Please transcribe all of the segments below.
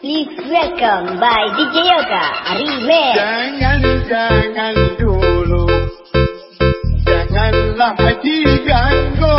Please welcome by DJ Yoga Remix. Jangan, jangan dulu, janganlah diganggu.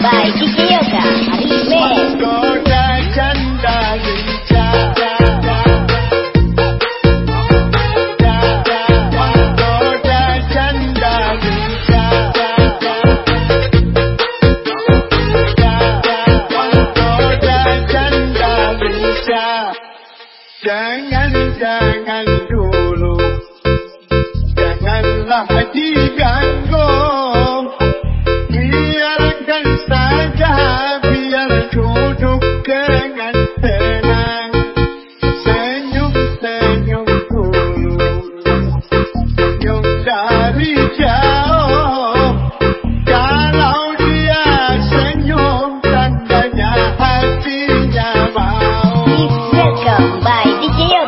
by DJ Yoga Remix Menggoda janda Jangan, jangan dulu. Janganlah diganggu Biarkan Welcome by DJ